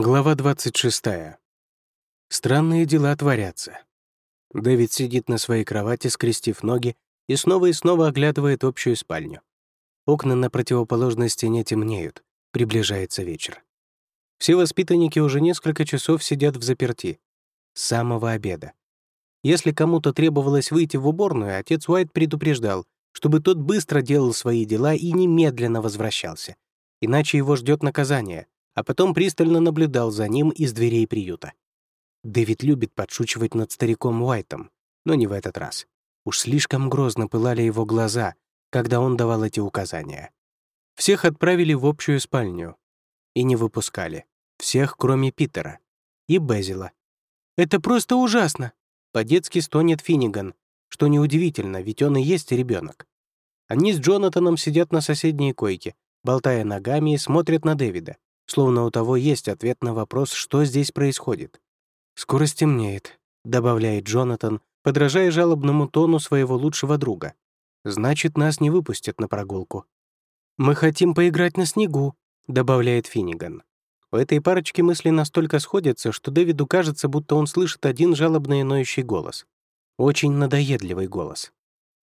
Глава 26. Странные дела творятся. Дэвид сидит на своей кровати, скрестив ноги, и снова и снова оглядывает общую спальню. Окна на противоположной стене темнеют, приближается вечер. Все воспитанники уже несколько часов сидят в заперти. С самого обеда. Если кому-то требовалось выйти в уборную, отец Уайт предупреждал, чтобы тот быстро делал свои дела и немедленно возвращался. Иначе его ждет наказание — а потом пристально наблюдал за ним из дверей приюта. Дэвид любит подшучивать над стариком Уайтом, но не в этот раз. Уж слишком грозно пылали его глаза, когда он давал эти указания. Всех отправили в общую спальню и не выпускали. Всех, кроме Питера и Безила. «Это просто ужасно!» По-детски стонет Финниган, что неудивительно, ведь он и есть ребенок. Они с Джонатаном сидят на соседней койке, болтая ногами и смотрят на Дэвида словно у того есть ответ на вопрос, что здесь происходит. «Скоро стемнеет», — добавляет Джонатан, подражая жалобному тону своего лучшего друга. «Значит, нас не выпустят на прогулку». «Мы хотим поиграть на снегу», — добавляет Финниган. У этой парочки мысли настолько сходятся, что Дэвиду кажется, будто он слышит один жалобный ноющий голос. Очень надоедливый голос.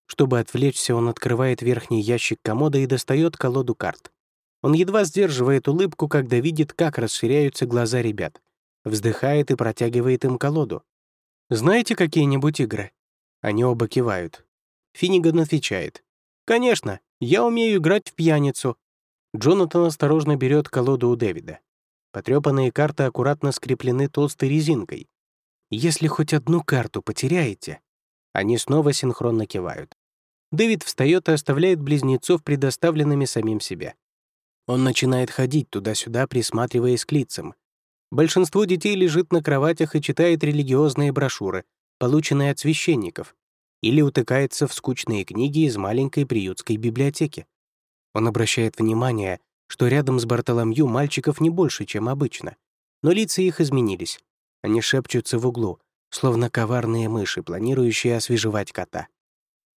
Чтобы отвлечься, он открывает верхний ящик комода и достает колоду карт. Он едва сдерживает улыбку, когда видит, как расширяются глаза ребят. Вздыхает и протягивает им колоду. «Знаете какие-нибудь игры?» Они оба кивают. Финниган отвечает. «Конечно, я умею играть в пьяницу». Джонатан осторожно берет колоду у Дэвида. Потрепанные карты аккуратно скреплены толстой резинкой. «Если хоть одну карту потеряете...» Они снова синхронно кивают. Дэвид встает и оставляет близнецов предоставленными самим себе. Он начинает ходить туда-сюда, присматриваясь к лицам. Большинство детей лежит на кроватях и читает религиозные брошюры, полученные от священников, или утыкается в скучные книги из маленькой приютской библиотеки. Он обращает внимание, что рядом с Бартоломью мальчиков не больше, чем обычно, но лица их изменились. Они шепчутся в углу, словно коварные мыши, планирующие освежевать кота.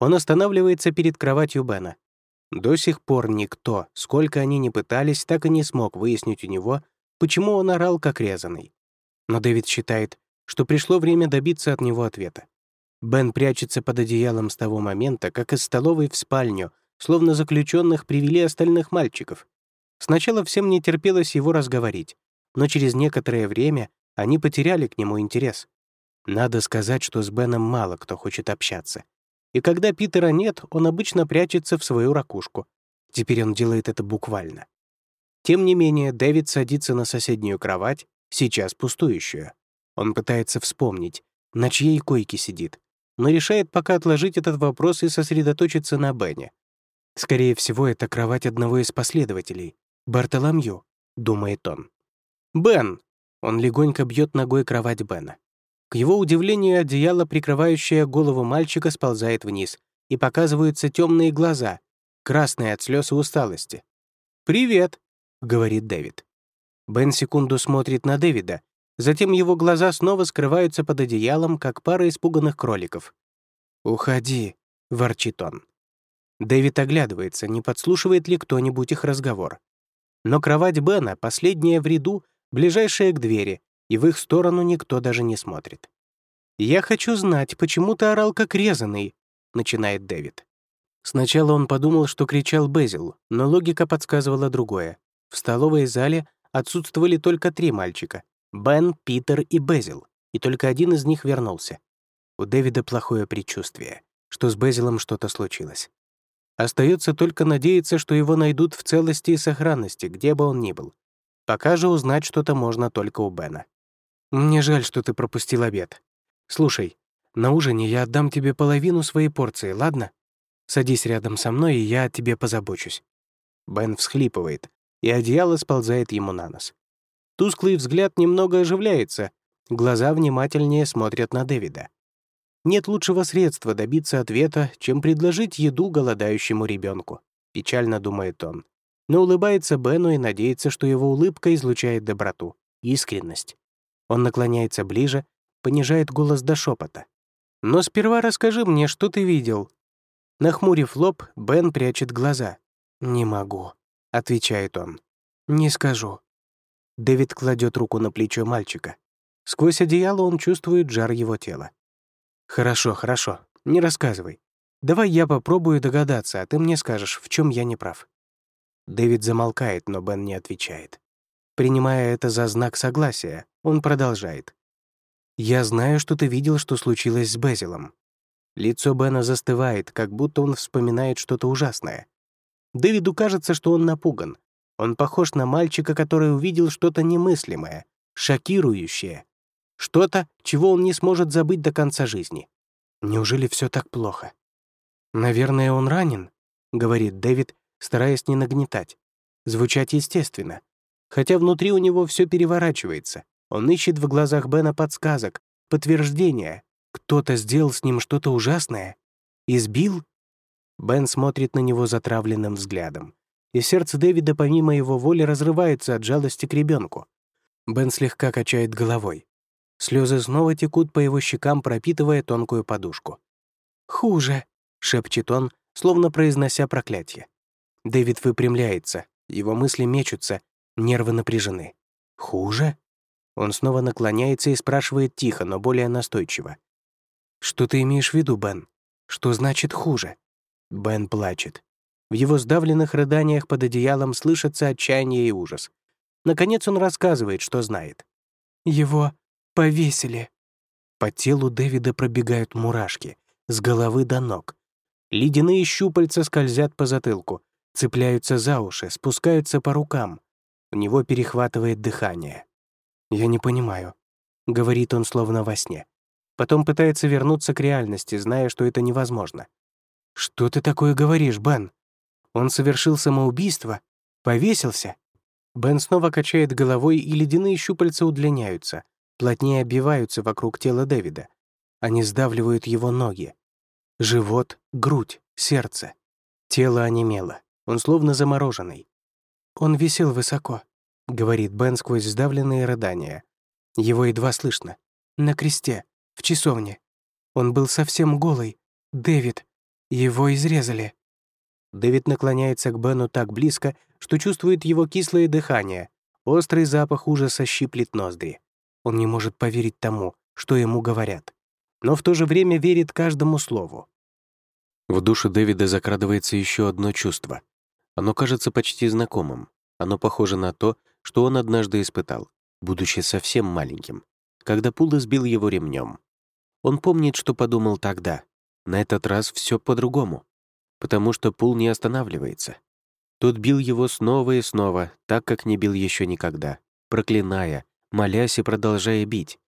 Он останавливается перед кроватью Бена, до сих пор никто, сколько они ни пытались, так и не смог выяснить у него, почему он орал как резанный. Но Дэвид считает, что пришло время добиться от него ответа. Бен прячется под одеялом с того момента, как из столовой в спальню, словно заключенных привели остальных мальчиков. Сначала всем не терпелось его разговорить, но через некоторое время они потеряли к нему интерес. Надо сказать, что с Беном мало кто хочет общаться и когда Питера нет, он обычно прячется в свою ракушку. Теперь он делает это буквально. Тем не менее, Дэвид садится на соседнюю кровать, сейчас пустующую. Он пытается вспомнить, на чьей койке сидит, но решает пока отложить этот вопрос и сосредоточиться на Бене. Скорее всего, это кровать одного из последователей, Бартоломью, думает он. «Бен!» Он легонько бьет ногой кровать Бена. К его удивлению, одеяло, прикрывающее голову мальчика, сползает вниз, и показываются темные глаза, красные от слез и усталости. «Привет», — говорит Дэвид. Бен секунду смотрит на Дэвида, затем его глаза снова скрываются под одеялом, как пара испуганных кроликов. «Уходи», — ворчит он. Дэвид оглядывается, не подслушивает ли кто-нибудь их разговор. Но кровать Бена, последняя в ряду, ближайшая к двери, и в их сторону никто даже не смотрит. «Я хочу знать, почему ты орал как резанный», — начинает Дэвид. Сначала он подумал, что кричал Безил, но логика подсказывала другое. В столовой зале отсутствовали только три мальчика — Бен, Питер и Безил, и только один из них вернулся. У Дэвида плохое предчувствие, что с Безилом что-то случилось. Остается только надеяться, что его найдут в целости и сохранности, где бы он ни был. Пока же узнать что-то можно только у Бена. Мне жаль, что ты пропустил обед. Слушай, на ужине я отдам тебе половину своей порции, ладно? Садись рядом со мной, и я о тебе позабочусь». Бен всхлипывает, и одеяло сползает ему на нос. Тусклый взгляд немного оживляется, глаза внимательнее смотрят на Дэвида. Нет лучшего средства добиться ответа, чем предложить еду голодающему ребенку. Печально думает он. Но улыбается Бену и надеется, что его улыбка излучает доброту, искренность. Он наклоняется ближе, понижает голос до шепота. «Но сперва расскажи мне, что ты видел». Нахмурив лоб, Бен прячет глаза. «Не могу», — отвечает он. «Не скажу». Дэвид кладет руку на плечо мальчика. Сквозь одеяло он чувствует жар его тела. «Хорошо, хорошо, не рассказывай. Давай я попробую догадаться, а ты мне скажешь, в чем я не прав». Дэвид замолкает, но Бен не отвечает. Принимая это за знак согласия, он продолжает. «Я знаю, что ты видел, что случилось с Безилом». Лицо Бена застывает, как будто он вспоминает что-то ужасное. Дэвиду кажется, что он напуган. Он похож на мальчика, который увидел что-то немыслимое, шокирующее. Что-то, чего он не сможет забыть до конца жизни. Неужели все так плохо? «Наверное, он ранен», — говорит Дэвид, стараясь не нагнетать. Звучать естественно. Хотя внутри у него все переворачивается. Он ищет в глазах Бена подсказок, подтверждения. Кто-то сделал с ним что-то ужасное. Избил? Бен смотрит на него затравленным взглядом. И сердце Дэвида помимо его воли разрывается от жалости к ребенку. Бен слегка качает головой. Слезы снова текут по его щекам, пропитывая тонкую подушку. «Хуже», — шепчет он, словно произнося проклятие. Дэвид выпрямляется, его мысли мечутся, нервы напряжены. «Хуже?» Он снова наклоняется и спрашивает тихо, но более настойчиво. «Что ты имеешь в виду, Бен? Что значит хуже?» Бен плачет. В его сдавленных рыданиях под одеялом слышатся отчаяние и ужас. Наконец он рассказывает, что знает. «Его повесили». По телу Дэвида пробегают мурашки, с головы до ног. Ледяные щупальца скользят по затылку, цепляются за уши, спускаются по рукам. У него перехватывает дыхание. «Я не понимаю», — говорит он словно во сне. Потом пытается вернуться к реальности, зная, что это невозможно. «Что ты такое говоришь, Бен? Он совершил самоубийство? Повесился?» Бен снова качает головой, и ледяные щупальца удлиняются, плотнее обвиваются вокруг тела Дэвида. Они сдавливают его ноги. Живот, грудь, сердце. Тело онемело. Он словно замороженный. Он висел высоко, говорит Бен сквозь сдавленные рыдания. Его едва слышно. На кресте, в часовне. Он был совсем голый. Дэвид. Его изрезали. Дэвид наклоняется к Бену так близко, что чувствует его кислое дыхание. Острый запах ужаса щиплет ноздри. Он не может поверить тому, что ему говорят. Но в то же время верит каждому слову. В душе Дэвида закрадывается еще одно чувство. Оно кажется почти знакомым. Оно похоже на то, что он однажды испытал, будучи совсем маленьким, когда Пула сбил его ремнем. Он помнит, что подумал тогда. На этот раз все по-другому. Потому что Пул не останавливается. Тот бил его снова и снова, так как не бил еще никогда, проклиная, молясь и продолжая бить.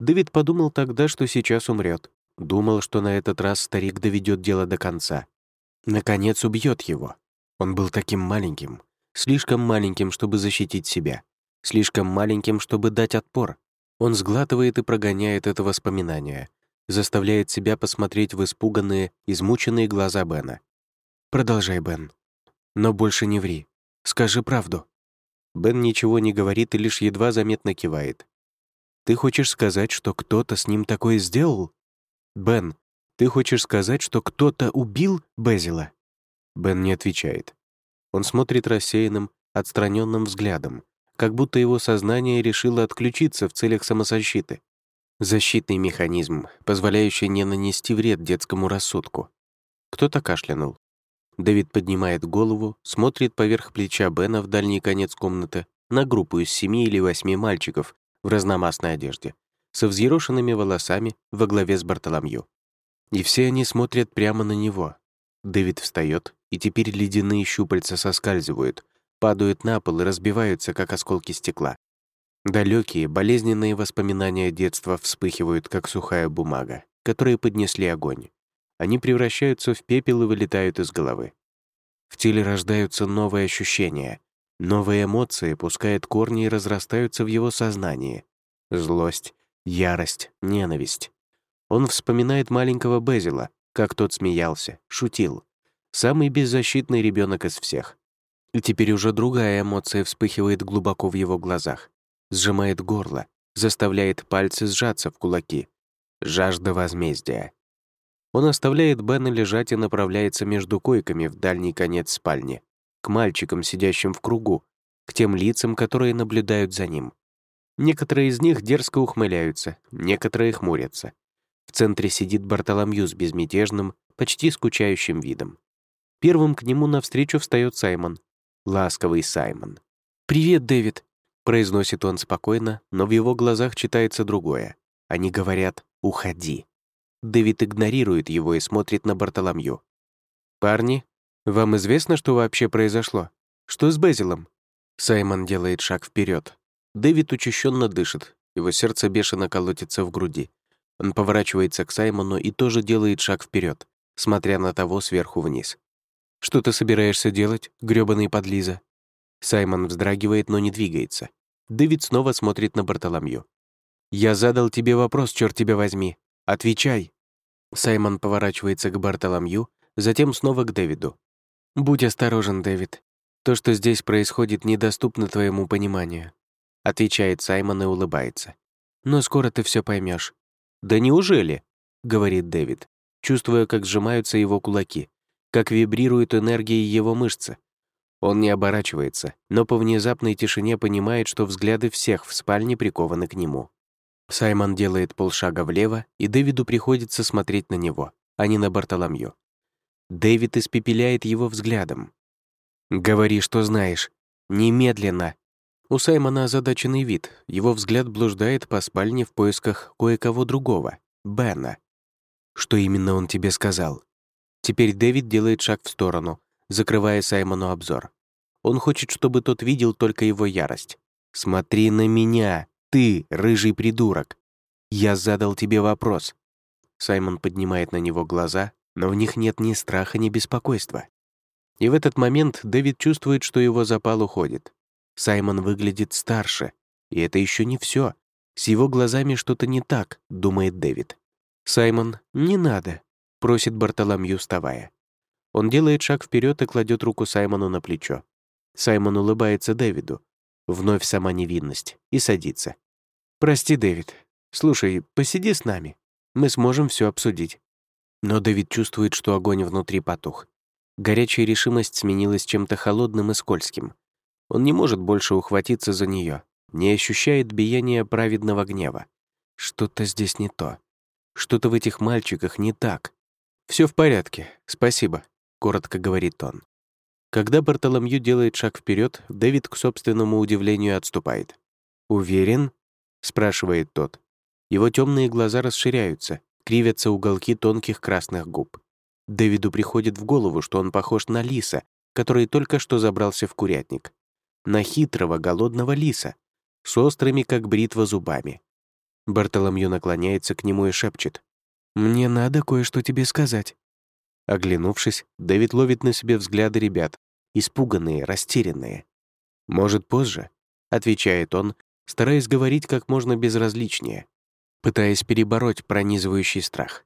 Дэвид подумал тогда, что сейчас умрет. Думал, что на этот раз старик доведет дело до конца. Наконец убьет его. Он был таким маленьким, слишком маленьким, чтобы защитить себя, слишком маленьким, чтобы дать отпор. Он сглатывает и прогоняет это воспоминание, заставляет себя посмотреть в испуганные, измученные глаза Бена. «Продолжай, Бен. Но больше не ври. Скажи правду». Бен ничего не говорит и лишь едва заметно кивает. «Ты хочешь сказать, что кто-то с ним такое сделал?» «Бен, ты хочешь сказать, что кто-то убил Безила?» Бен не отвечает. Он смотрит рассеянным, отстраненным взглядом, как будто его сознание решило отключиться в целях самозащиты. Защитный механизм, позволяющий не нанести вред детскому рассудку. Кто-то кашлянул. Дэвид поднимает голову, смотрит поверх плеча Бена в дальний конец комнаты на группу из семи или восьми мальчиков в разномастной одежде, со взъерошенными волосами во главе с Бартоломью. И все они смотрят прямо на него. Дэвид встает, и теперь ледяные щупальца соскальзывают, падают на пол и разбиваются, как осколки стекла. Далекие, болезненные воспоминания детства вспыхивают, как сухая бумага, которые поднесли огонь. Они превращаются в пепел и вылетают из головы. В теле рождаются новые ощущения, новые эмоции пускают корни и разрастаются в его сознании. Злость, ярость, ненависть. Он вспоминает маленького Безила, как тот смеялся, шутил, Самый беззащитный ребенок из всех. И теперь уже другая эмоция вспыхивает глубоко в его глазах. Сжимает горло, заставляет пальцы сжаться в кулаки. Жажда возмездия. Он оставляет Бена лежать и направляется между койками в дальний конец спальни, к мальчикам, сидящим в кругу, к тем лицам, которые наблюдают за ним. Некоторые из них дерзко ухмыляются, некоторые хмурятся. В центре сидит Бартоломью с безмятежным, почти скучающим видом. Первым к нему навстречу встает Саймон. Ласковый Саймон. «Привет, Дэвид», — произносит он спокойно, но в его глазах читается другое. Они говорят «Уходи». Дэвид игнорирует его и смотрит на Бартоломью. «Парни, вам известно, что вообще произошло? Что с Безилом?» Саймон делает шаг вперед. Дэвид учащенно дышит, его сердце бешено колотится в груди. Он поворачивается к Саймону и тоже делает шаг вперед, смотря на того сверху вниз. «Что ты собираешься делать, грёбаный подлиза?» Саймон вздрагивает, но не двигается. Дэвид снова смотрит на Бартоломью. «Я задал тебе вопрос, черт тебя возьми. Отвечай!» Саймон поворачивается к Бартоломью, затем снова к Дэвиду. «Будь осторожен, Дэвид. То, что здесь происходит, недоступно твоему пониманию», отвечает Саймон и улыбается. «Но скоро ты все поймешь. «Да неужели?» — говорит Дэвид, чувствуя, как сжимаются его кулаки, как вибрирует энергия его мышцы. Он не оборачивается, но по внезапной тишине понимает, что взгляды всех в спальне прикованы к нему. Саймон делает полшага влево, и Дэвиду приходится смотреть на него, а не на Бартоломью. Дэвид испепеляет его взглядом. «Говори, что знаешь. Немедленно!» У Саймона озадаченный вид, его взгляд блуждает по спальне в поисках кое-кого другого, Бена. Что именно он тебе сказал? Теперь Дэвид делает шаг в сторону, закрывая Саймону обзор. Он хочет, чтобы тот видел только его ярость. «Смотри на меня, ты, рыжий придурок. Я задал тебе вопрос». Саймон поднимает на него глаза, но в них нет ни страха, ни беспокойства. И в этот момент Дэвид чувствует, что его запал уходит. Саймон выглядит старше, и это еще не все. С его глазами что-то не так, думает Дэвид. «Саймон, не надо», — просит Бартоломью, вставая. Он делает шаг вперед и кладет руку Саймону на плечо. Саймон улыбается Дэвиду. Вновь сама невинность. И садится. «Прости, Дэвид. Слушай, посиди с нами. Мы сможем все обсудить». Но Дэвид чувствует, что огонь внутри потух. Горячая решимость сменилась чем-то холодным и скользким. Он не может больше ухватиться за нее, не ощущает биения праведного гнева. Что-то здесь не то. Что-то в этих мальчиках не так. Все в порядке, спасибо», — коротко говорит он. Когда Бартоломью делает шаг вперед, Дэвид к собственному удивлению отступает. «Уверен?» — спрашивает тот. Его темные глаза расширяются, кривятся уголки тонких красных губ. Дэвиду приходит в голову, что он похож на лиса, который только что забрался в курятник. На хитрого, голодного лиса, с острыми, как бритва, зубами. Бартоломью наклоняется к нему и шепчет. «Мне надо кое-что тебе сказать». Оглянувшись, Дэвид ловит на себе взгляды ребят, испуганные, растерянные. «Может, позже?» — отвечает он, стараясь говорить как можно безразличнее, пытаясь перебороть пронизывающий страх.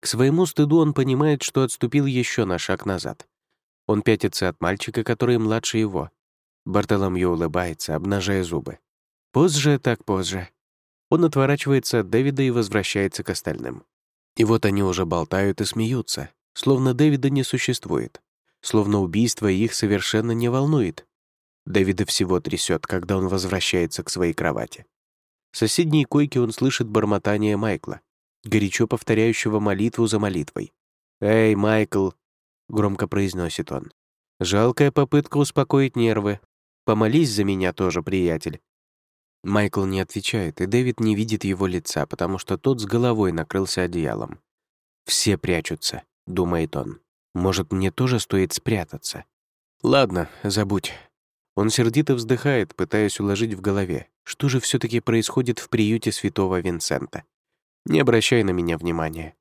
К своему стыду он понимает, что отступил еще на шаг назад. Он пятится от мальчика, который младше его. Бартоломью улыбается, обнажая зубы. Позже так позже. Он отворачивается от Дэвида и возвращается к остальным. И вот они уже болтают и смеются, словно Дэвида не существует словно убийство их совершенно не волнует. Дэвида всего трясет, когда он возвращается к своей кровати. В соседней койке он слышит бормотание Майкла, горячо повторяющего молитву за молитвой. «Эй, Майкл!» — громко произносит он. «Жалкая попытка успокоить нервы. Помолись за меня тоже, приятель». Майкл не отвечает, и Дэвид не видит его лица, потому что тот с головой накрылся одеялом. «Все прячутся», — думает он. Может, мне тоже стоит спрятаться? Ладно, забудь. Он сердито вздыхает, пытаясь уложить в голове, что же все таки происходит в приюте святого Винсента. Не обращай на меня внимания.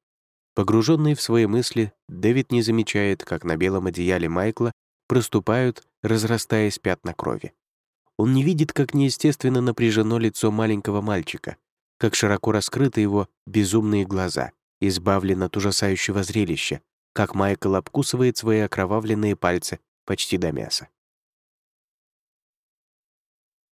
Погруженный в свои мысли, Дэвид не замечает, как на белом одеяле Майкла проступают, разрастаясь пятна крови. Он не видит, как неестественно напряжено лицо маленького мальчика, как широко раскрыты его безумные глаза, избавлен от ужасающего зрелища, как Майкл обкусывает свои окровавленные пальцы почти до мяса.